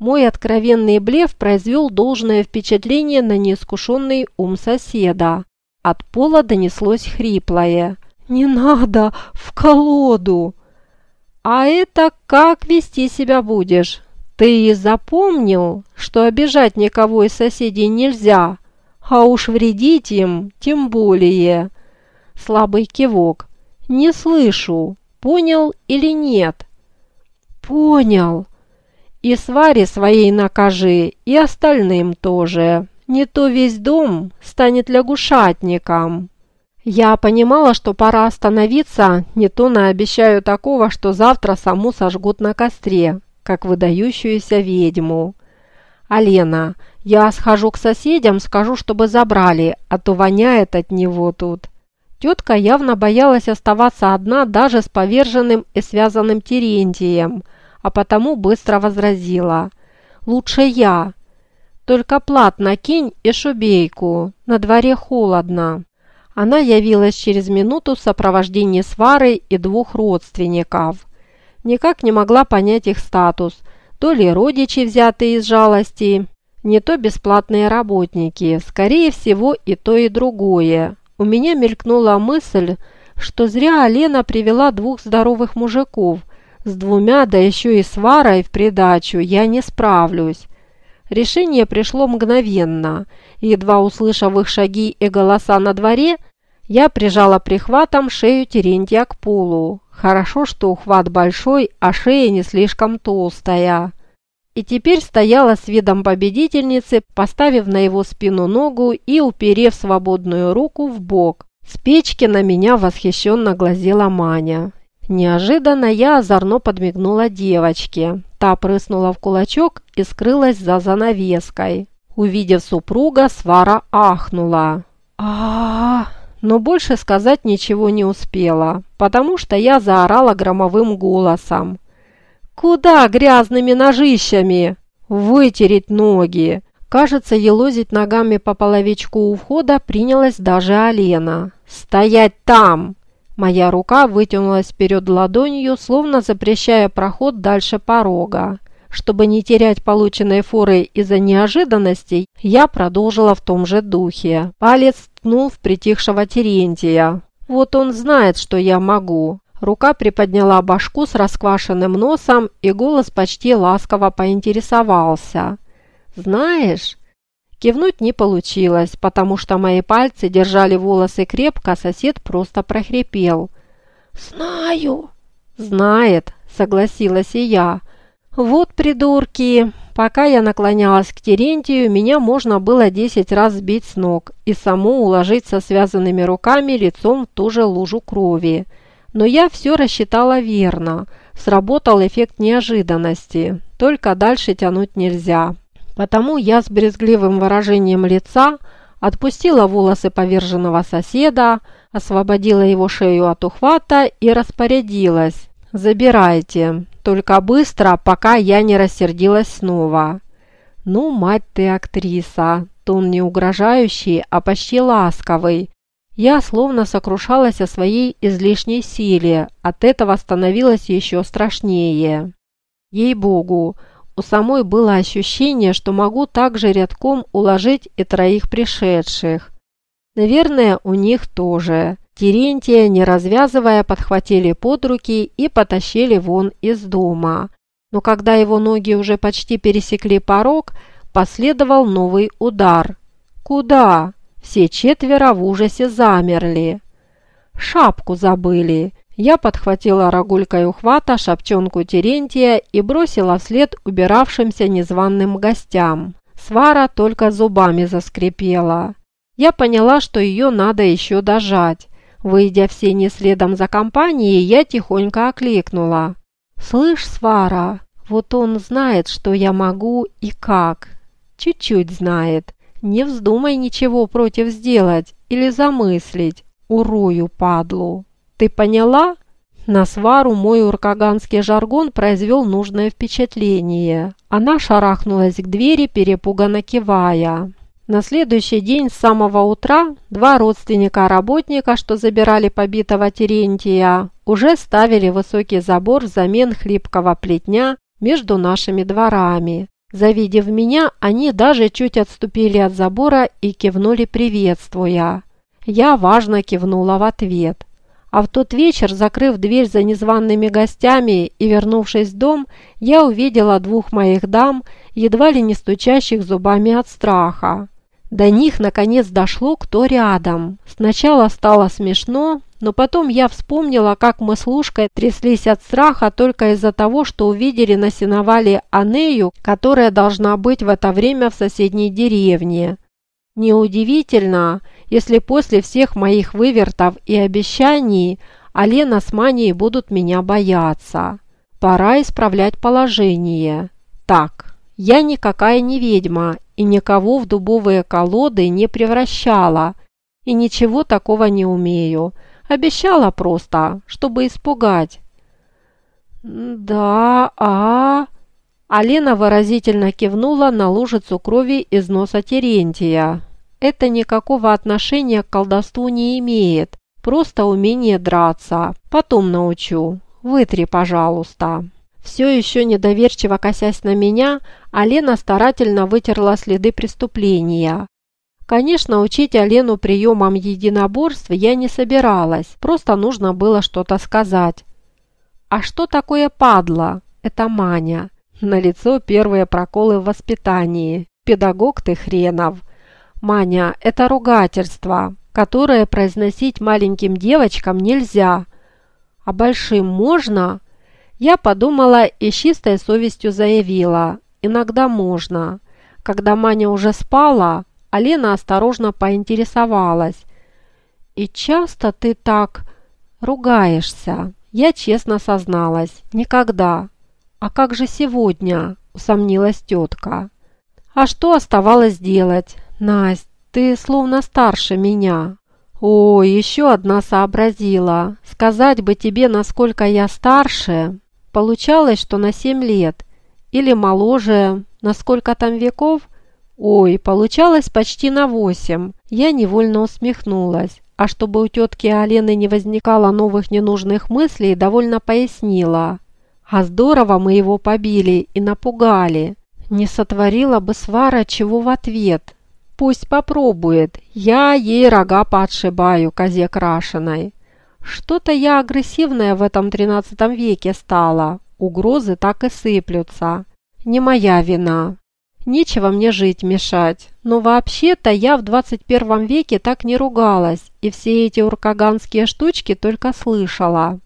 Мой откровенный блеф произвел должное впечатление на неискушенный ум соседа. От пола донеслось хриплое. «Не надо! В колоду!» «А это как вести себя будешь? Ты запомнил, что обижать никого из соседей нельзя, а уж вредить им тем более?» Слабый кивок. «Не слышу, понял или нет?» «Понял!» И сваре своей накажи, и остальным тоже. Не то весь дом станет лягушатником. Я понимала, что пора остановиться, не то наобещаю такого, что завтра саму сожгут на костре, как выдающуюся ведьму. «Алена, я схожу к соседям, скажу, чтобы забрали, а то воняет от него тут». Тетка явно боялась оставаться одна даже с поверженным и связанным Терентием – а потому быстро возразила. «Лучше я. Только плат накинь и шубейку. На дворе холодно». Она явилась через минуту в сопровождении свары и двух родственников. Никак не могла понять их статус. То ли родичи, взятые из жалости, не то бесплатные работники. Скорее всего, и то, и другое. У меня мелькнула мысль, что зря Алена привела двух здоровых мужиков, с двумя, да еще и с Варой в придачу, я не справлюсь. Решение пришло мгновенно. Едва услышав их шаги и голоса на дворе, я прижала прихватом шею Терентия к полу. Хорошо, что ухват большой, а шея не слишком толстая. И теперь стояла с видом победительницы, поставив на его спину ногу и уперев свободную руку в бок. С печки на меня восхищенно глазела Маня. Неожиданно я озорно подмигнула девочке. Та прыснула в кулачок и скрылась за занавеской. Увидев супруга, свара ахнула. а, Но больше сказать ничего не успела, потому что я заорала громовым голосом. «Куда грязными ножищами? Вытереть ноги!» Кажется, елозить ногами по половичку у входа принялась даже Алена. «Стоять там!» Моя рука вытянулась вперед ладонью, словно запрещая проход дальше порога. Чтобы не терять полученной форы из-за неожиданностей, я продолжила в том же духе. Палец ткнул в притихшего Терентия. Вот он знает, что я могу. Рука приподняла башку с расквашенным носом, и голос почти ласково поинтересовался. «Знаешь, Кивнуть не получилось, потому что мои пальцы держали волосы крепко, сосед просто прохрипел. «Знаю!» «Знает», — согласилась и я. «Вот придурки!» Пока я наклонялась к Терентию, меня можно было десять раз сбить с ног и саму уложить со связанными руками лицом в ту же лужу крови. Но я все рассчитала верно. Сработал эффект неожиданности. Только дальше тянуть нельзя. Потому я с брезгливым выражением лица отпустила волосы поверженного соседа, освободила его шею от ухвата и распорядилась. «Забирайте, только быстро, пока я не рассердилась снова». «Ну, мать ты актриса!» Тон не угрожающий, а почти ласковый. Я словно сокрушалась о своей излишней силе, от этого становилось еще страшнее. Ей-богу, у самой было ощущение, что могу также рядком уложить и троих пришедших. Наверное, у них тоже. Терентия, не развязывая, подхватили под руки и потащили вон из дома. Но когда его ноги уже почти пересекли порог, последовал новый удар. «Куда?» Все четверо в ужасе замерли. «Шапку забыли!» Я подхватила рогулькой ухвата шапчонку Терентия и бросила вслед убиравшимся незваным гостям. Свара только зубами заскрипела. Я поняла, что ее надо еще дожать. Выйдя в сени следом за компанией, я тихонько окликнула. «Слышь, Свара, вот он знает, что я могу и как. Чуть-чуть знает. Не вздумай ничего против сделать или замыслить. Урою падлу». Ты поняла? На свару мой уркаганский жаргон произвел нужное впечатление. Она шарахнулась к двери, перепуганно кивая. На следующий день с самого утра два родственника работника, что забирали побитого Терентия, уже ставили высокий забор взамен хлипкого плетня между нашими дворами. Завидев меня, они даже чуть отступили от забора и кивнули, приветствуя. Я важно кивнула в ответ. А в тот вечер, закрыв дверь за незваными гостями и вернувшись в дом, я увидела двух моих дам, едва ли не стучащих зубами от страха. До них наконец дошло, кто рядом. Сначала стало смешно, но потом я вспомнила, как мы с Лушкой тряслись от страха только из-за того, что увидели на сеновале Анею, которая должна быть в это время в соседней деревне. Неудивительно, если после всех моих вывертов и обещаний Алена с Маней будут меня бояться. Пора исправлять положение. Так, я никакая не ведьма и никого в дубовые колоды не превращала, и ничего такого не умею. Обещала просто, чтобы испугать. «Да, а...» Алена выразительно кивнула на лужицу крови из носа Терентия. «Это никакого отношения к колдовству не имеет, просто умение драться. Потом научу. Вытри, пожалуйста». Все еще недоверчиво косясь на меня, Алена старательно вытерла следы преступления. Конечно, учить Алену приемам единоборств я не собиралась, просто нужно было что-то сказать. «А что такое падла?» «Это Маня». На лицо первые проколы в воспитании. «Педагог ты хренов». «Маня, это ругательство, которое произносить маленьким девочкам нельзя. А большим можно?» Я подумала и с чистой совестью заявила. Иногда можно. Когда Маня уже спала, Алена осторожно поинтересовалась. «И часто ты так ругаешься?» Я честно созналась. «Никогда». «А как же сегодня?» – усомнилась тетка. «А что оставалось делать?» «Насть, ты словно старше меня». «О, еще одна сообразила. Сказать бы тебе, насколько я старше, Получалось, что на семь лет. Или моложе, на сколько там веков? Ой, получалось почти на восемь. Я невольно усмехнулась. А чтобы у тетки Алены не возникало новых ненужных мыслей, довольно пояснила. А здорово мы его побили и напугали. Не сотворила бы свара чего в ответ. Пусть попробует. Я ей рога подшибаю, козе крашеной. Что-то я агрессивная в этом тринадцатом веке стала. Угрозы так и сыплются. Не моя вина. Нечего мне жить мешать. Но вообще-то я в 21 веке так не ругалась, и все эти уркаганские штучки только слышала.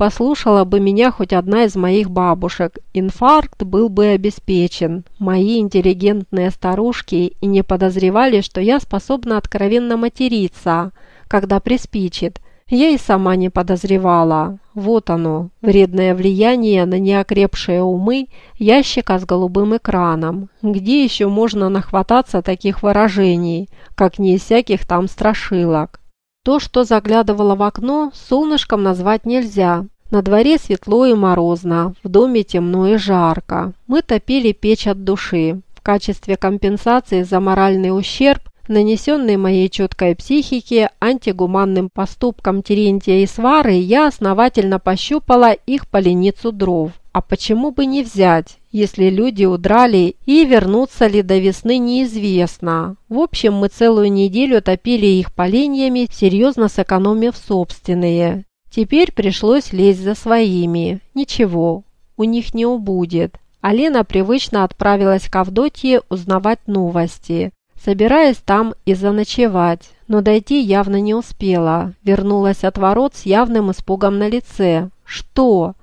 Послушала бы меня хоть одна из моих бабушек, инфаркт был бы обеспечен. Мои интеллигентные старушки и не подозревали, что я способна откровенно материться, когда приспичит – я и сама не подозревала. Вот оно, вредное влияние на неокрепшие умы ящика с голубым экраном. Где еще можно нахвататься таких выражений, как не из всяких там страшилок? То, что заглядывало в окно, солнышком назвать нельзя. На дворе светло и морозно, в доме темно и жарко. Мы топили печь от души. В качестве компенсации за моральный ущерб нанесенные моей четкой психике антигуманным поступкам Терентия и Свары, я основательно пощупала их поленицу дров. А почему бы не взять, если люди удрали и вернуться ли до весны неизвестно. В общем, мы целую неделю топили их поленьями, серьезно сэкономив собственные. Теперь пришлось лезть за своими. Ничего, у них не убудет. Алена привычно отправилась к Авдотье узнавать новости собираясь там и заночевать, но дойти явно не успела. Вернулась от ворот с явным испугом на лице. «Что?»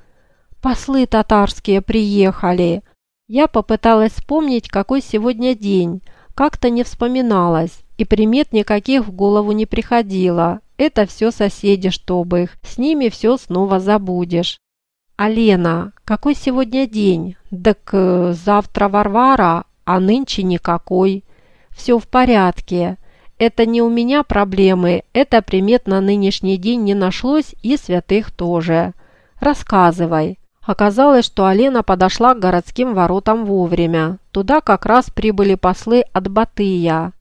«Послы татарские приехали!» Я попыталась вспомнить, какой сегодня день. Как-то не вспоминалось, и примет никаких в голову не приходило. Это все соседи, чтобы их. С ними все снова забудешь. «Алена, какой сегодня день?» «Так э, завтра Варвара, а нынче никакой» все в порядке. Это не у меня проблемы, это примет на нынешний день не нашлось и святых тоже. Рассказывай. Оказалось, что Алена подошла к городским воротам вовремя. Туда как раз прибыли послы от Батыя.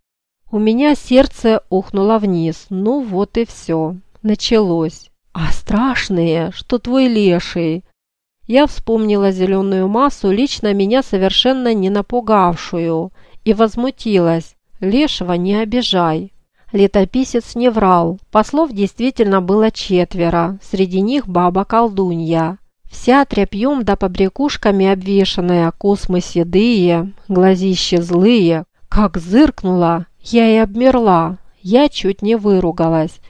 У меня сердце ухнуло вниз. Ну вот и все. Началось. А страшные, что твой леший. Я вспомнила зеленую массу, лично меня совершенно не напугавшую, и возмутилась. Лешего не обижай. Летописец не врал. Послов действительно было четверо, среди них баба-колдунья. Вся тряпьем да побрякушками обвешанная, космы седые, глазища злые. Как зыркнула, я и обмерла. Я чуть не выругалась.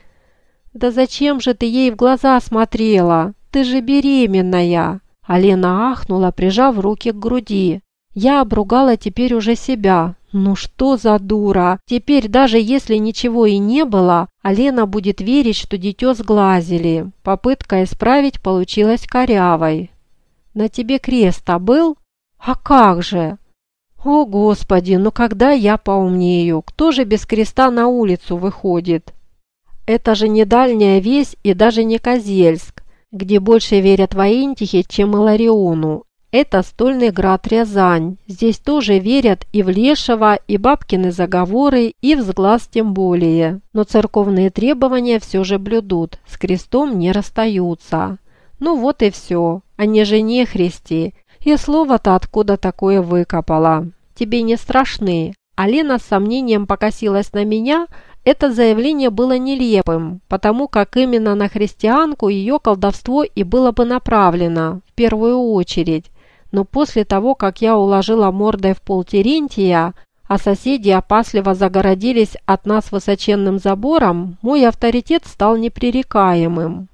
«Да зачем же ты ей в глаза смотрела? Ты же беременная!» Алена ахнула, прижав руки к груди. Я обругала теперь уже себя. Ну что за дура? Теперь даже если ничего и не было, Алена будет верить, что дитё сглазили. Попытка исправить получилась корявой. На тебе крест-то был? А как же? О, Господи, ну когда я поумнею? Кто же без креста на улицу выходит? Это же не дальняя весь и даже не Козельск где больше верят в Аинтихе, чем Илариону. Это стольный град Рязань. Здесь тоже верят и в Лешего, и бабкины заговоры, и в сглаз тем более. Но церковные требования все же блюдут, с крестом не расстаются. Ну вот и все, а не жене Христи. И слово-то откуда такое выкопала. Тебе не страшны. А Лена с сомнением покосилась на меня, это заявление было нелепым, потому как именно на христианку ее колдовство и было бы направлено, в первую очередь. Но после того, как я уложила мордой в пол Терентия, а соседи опасливо загородились от нас высоченным забором, мой авторитет стал непререкаемым.